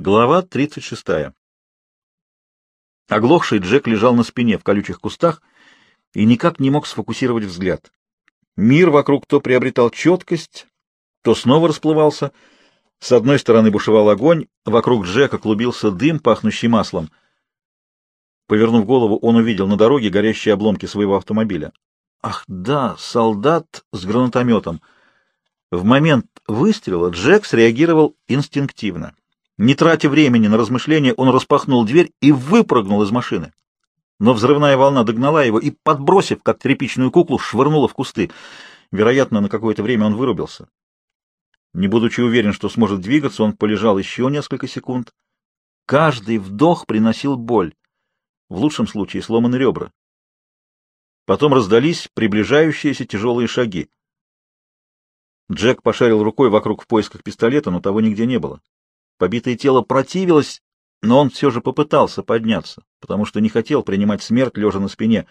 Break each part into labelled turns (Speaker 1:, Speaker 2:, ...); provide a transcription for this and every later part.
Speaker 1: Глава 36. Оглохший Джек лежал на спине в колючих кустах и никак не мог сфокусировать взгляд. Мир вокруг то приобретал четкость, то снова расплывался. С одной стороны бушевал огонь, вокруг Джека клубился дым, пахнущий маслом. Повернув голову, он увидел на дороге горящие обломки своего автомобиля. Ах да, солдат с гранатометом. В момент выстрела Джек среагировал инстинктивно. Не тратя времени на размышления, он распахнул дверь и выпрыгнул из машины. Но взрывная волна догнала его и, подбросив, как тряпичную куклу, швырнула в кусты. Вероятно, на какое-то время он вырубился. Не будучи уверен, что сможет двигаться, он полежал еще несколько секунд. Каждый вдох приносил боль. В лучшем случае сломаны ребра. Потом раздались приближающиеся тяжелые шаги. Джек пошарил рукой вокруг в поисках пистолета, но того нигде не было. Побитое тело противилось, но он все же попытался подняться, потому что не хотел принимать смерть, лежа на спине.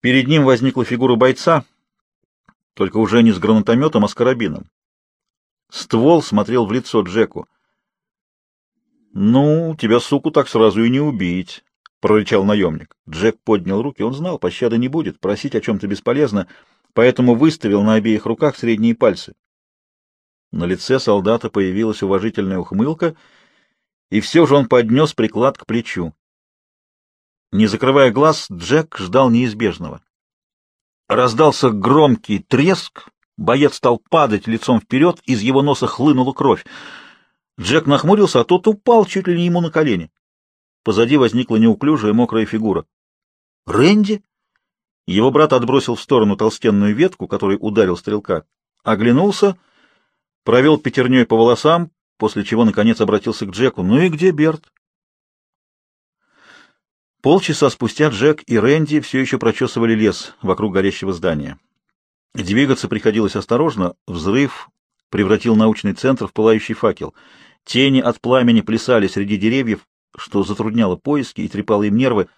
Speaker 1: Перед ним возникла фигура бойца, только уже не с гранатометом, а с карабином. Ствол смотрел в лицо Джеку. «Ну, тебя, суку, так сразу и не убить», — прорычал наемник. Джек поднял руки, он знал, пощады не будет, просить о чем-то бесполезно, поэтому выставил на обеих руках средние пальцы. На лице солдата появилась уважительная ухмылка, и все же он поднес приклад к плечу. Не закрывая глаз, Джек ждал неизбежного. Раздался громкий треск, боец стал падать лицом вперед, из его носа хлынула кровь. Джек нахмурился, а тот упал чуть ли не ему на колени. Позади возникла неуклюжая мокрая фигура. «Рэнди?» Его брат отбросил в сторону толстенную ветку, которой ударил стрелка, оглянулся — провел пятерней по волосам, после чего, наконец, обратился к Джеку. «Ну и где Берт?» Полчаса спустя Джек и Рэнди все еще прочесывали лес вокруг горящего здания. Двигаться приходилось осторожно. Взрыв превратил научный центр в пылающий факел. Тени от пламени плясали среди деревьев, что затрудняло поиски и трепало им нервы.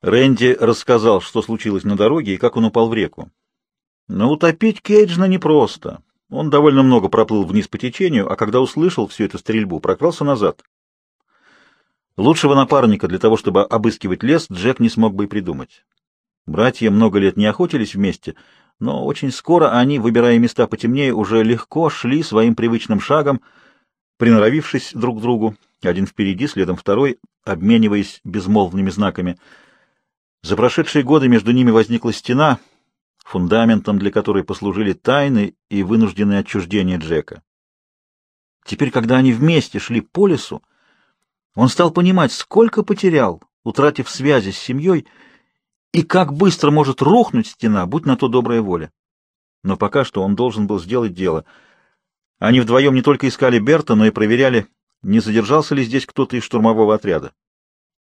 Speaker 1: Рэнди рассказал, что случилось на дороге и как он упал в реку. Но утопить Кейджна непросто. Он довольно много проплыл вниз по течению, а когда услышал всю эту стрельбу, прокрался назад. Лучшего напарника для того, чтобы обыскивать лес, Джек не смог бы и придумать. Братья много лет не охотились вместе, но очень скоро они, выбирая места потемнее, уже легко шли своим привычным шагом, приноровившись друг к другу, один впереди, следом второй, обмениваясь безмолвными знаками. За прошедшие годы между ними возникла стена — фундаментом для которой послужили тайны и вынужденные отчуждения Джека. Теперь, когда они вместе шли по лесу, он стал понимать, сколько потерял, утратив связи с семьей, и как быстро может рухнуть стена, будь на то добрая воля. Но пока что он должен был сделать дело. Они вдвоем не только искали Берта, но и проверяли, не задержался ли здесь кто-то из штурмового отряда.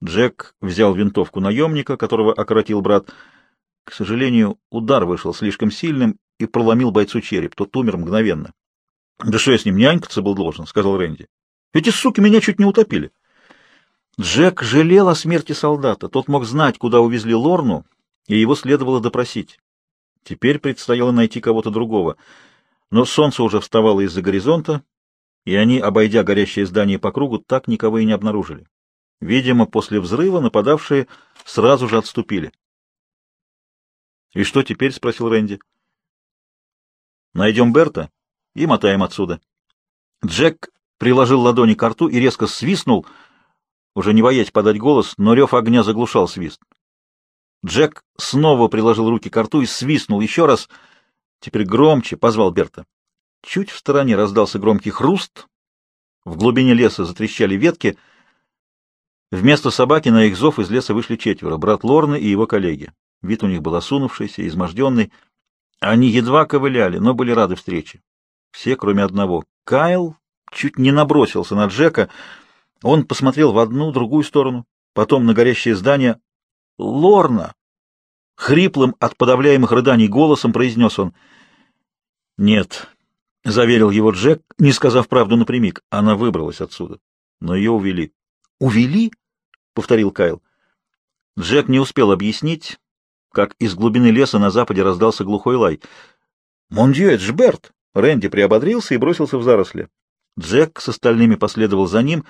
Speaker 1: Джек взял винтовку наемника, которого окоротил брат, — к сожалению, удар вышел слишком сильным и проломил бойцу череп. Тот умер мгновенно. — Да что я с ним нянькаться был должен, — сказал Рэнди. — Эти суки меня чуть не утопили. Джек жалел о смерти солдата. Тот мог знать, куда увезли Лорну, и его следовало допросить. Теперь предстояло найти кого-то другого. Но солнце уже вставало из-за горизонта, и они, обойдя горящее здание по кругу, так никого и не обнаружили. Видимо, после взрыва нападавшие сразу же отступили. «И что теперь?» — спросил Рэнди. «Найдем Берта и мотаем отсюда». Джек приложил ладони к рту и резко свистнул, уже не боясь подать голос, но рев огня заглушал свист. Джек снова приложил руки к рту и свистнул еще раз, теперь громче, позвал Берта. Чуть в стороне раздался громкий хруст, в глубине леса затрещали ветки. Вместо собаки на их зов из леса вышли четверо — брат Лорны и его коллеги. Вид у них был осунувшийся, изможденный. Они едва ковыляли, но были рады встрече. Все, кроме одного. Кайл чуть не набросился на Джека. Он посмотрел в одну, другую сторону, потом на горящее здание. «Лорна!» Хриплым от подавляемых рыданий голосом произнес он. «Нет», — заверил его Джек, не сказав правду напрямик. Она выбралась отсюда, но ее увели. «Увели?» — повторил Кайл. Джек не успел объяснить, как из глубины леса на западе раздался глухой лай. «Мондью, это ж Берт!» Рэнди приободрился и бросился в заросли. Джек с остальными последовал за ним,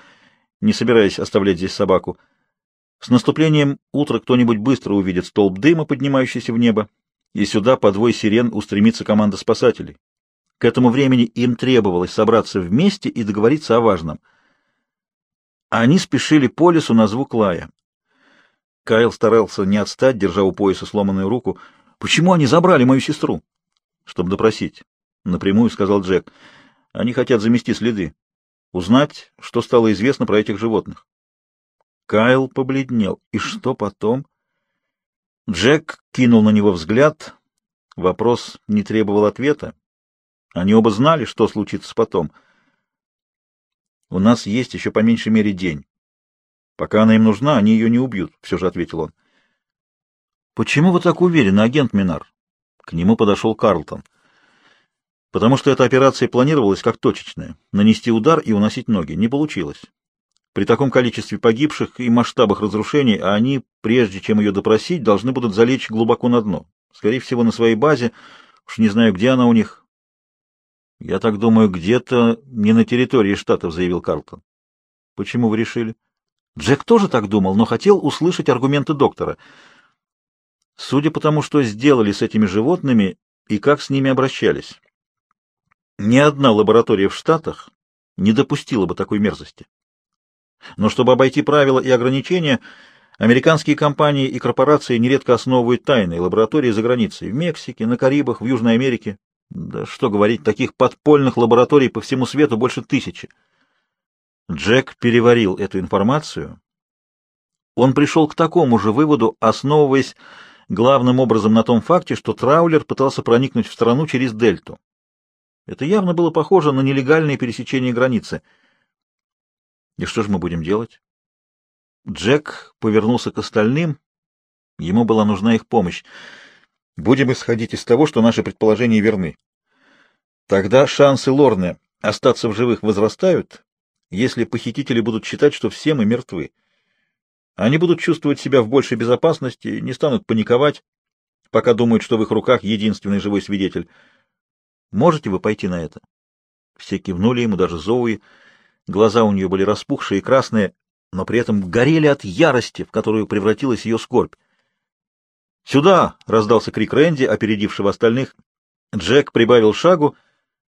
Speaker 1: не собираясь оставлять здесь собаку. С наступлением утра кто-нибудь быстро увидит столб дыма, поднимающийся в небо, и сюда по двое сирен устремится команда спасателей. К этому времени им требовалось собраться вместе и договориться о важном. Они спешили по лесу на звук лая. Кайл старался не отстать, держа у пояса сломанную руку. «Почему они забрали мою сестру?» «Чтобы допросить», — напрямую сказал Джек. «Они хотят замести следы, узнать, что стало известно про этих животных». Кайл побледнел. «И что потом?» Джек кинул на него взгляд. Вопрос не требовал ответа. Они оба знали, что случится потом. «У нас есть еще по меньшей мере день. Пока она им нужна, они ее не убьют», — все же ответил он. «Почему вы так уверены, агент Минар?» К нему подошел Карлтон. «Потому что эта операция планировалась как точечная. Нанести удар и уносить ноги. Не получилось. При таком количестве погибших и масштабах разрушений они, прежде чем ее допросить, должны будут залечь глубоко на дно. Скорее всего, на своей базе. Уж не знаю, где она у них. Я так думаю, где-то не на территории штатов, заявил Карлтон. Почему вы решили? Джек тоже так думал, но хотел услышать аргументы доктора. Судя по тому, что сделали с этими животными и как с ними обращались. Ни одна лаборатория в Штатах не допустила бы такой мерзости. Но чтобы обойти правила и ограничения, американские компании и корпорации нередко основывают тайные лаборатории за границей, в Мексике, на Карибах, в Южной Америке. Да что говорить, таких подпольных лабораторий по всему свету больше тысячи. Джек переварил эту информацию. Он пришел к такому же выводу, основываясь главным образом на том факте, что Траулер пытался проникнуть в страну через дельту. Это явно было похоже на нелегальное пересечение границы — и что же мы будем делать? Джек повернулся к остальным. Ему была нужна их помощь. Будем исходить из того, что наши предположения верны. Тогда шансы Лорны остаться в живых возрастают, если похитители будут считать, что все мы мертвы. Они будут чувствовать себя в большей безопасности, не станут паниковать, пока думают, что в их руках единственный живой свидетель. Можете вы пойти на это? Все кивнули ему, даже Зоуи. Глаза у нее были распухшие и красные, но при этом горели от ярости, в которую превратилась ее скорбь. «Сюда!» — раздался крик Рэнди, опередившего остальных. Джек прибавил шагу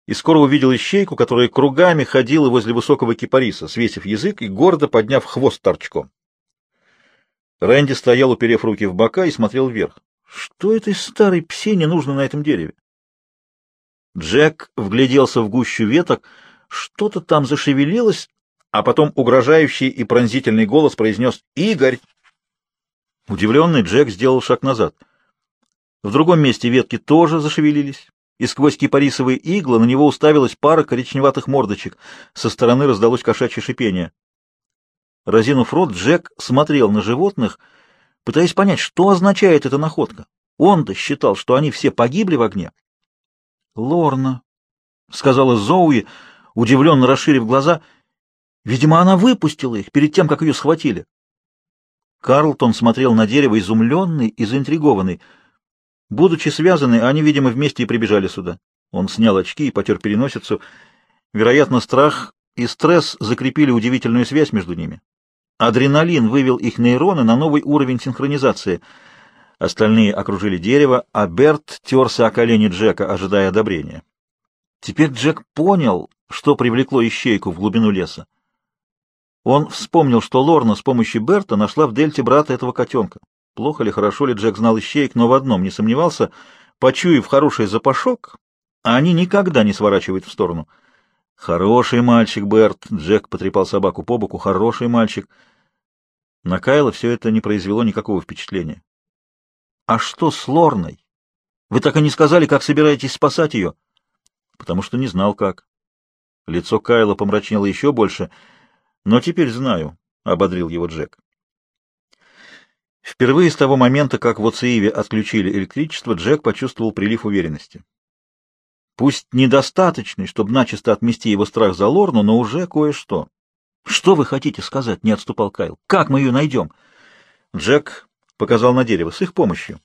Speaker 1: и скоро увидел ищейку, которая кругами ходила возле высокого кипариса, свесив язык и гордо подняв хвост торчком. Рэнди стоял, уперев руки в бока, и смотрел вверх. Что этой старой псине нужно на этом дереве? Джек вгляделся в гущу веток — что-то там зашевелилось, а потом угрожающий и пронзительный голос произнес «Игорь!». Удивленный Джек сделал шаг назад. В другом месте ветки тоже зашевелились, и сквозь кипарисовые иглы на него уставилась пара коричневатых мордочек. Со стороны раздалось кошачье шипение. Разинув рот, Джек смотрел на животных, пытаясь понять, что означает эта находка. Он-то считал, что они все погибли в огне. «Лорна», — сказала Зоуи, — удивленно расширив глаза. Видимо, она выпустила их перед тем, как ее схватили. Карлтон смотрел на дерево изумленный и заинтригованный. Будучи связаны, они, видимо, вместе и прибежали сюда. Он снял очки и потер переносицу. Вероятно, страх и стресс закрепили удивительную связь между ними. Адреналин вывел их нейроны на новый уровень синхронизации. Остальные окружили дерево, а Берт терся о колени Джека, ожидая одобрения. Теперь Джек понял, что привлекло ищейку в глубину леса. Он вспомнил, что Лорна с помощью Берта нашла в дельте брата этого котенка. Плохо ли, хорошо ли Джек знал ищеек, но в одном не сомневался, почуяв хороший запашок, они никогда не сворачивают в сторону. «Хороший мальчик, Берт!» — Джек потрепал собаку по боку. «Хороший мальчик!» На Кайла все это не произвело никакого впечатления. «А что с Лорной? Вы так и не сказали, как собираетесь спасать ее?» «Потому что не знал, как. Лицо Кайла помрачнело еще больше. «Но теперь знаю», — ободрил его Джек. Впервые с того момента, как в Оцеиве отключили электричество, Джек почувствовал прилив уверенности. Пусть недостаточный, чтобы начисто отмести его страх за Лорну, но уже кое-что. «Что вы хотите сказать?» — не отступал Кайл. «Как мы ее найдем?» Джек показал на дерево. «С их помощью.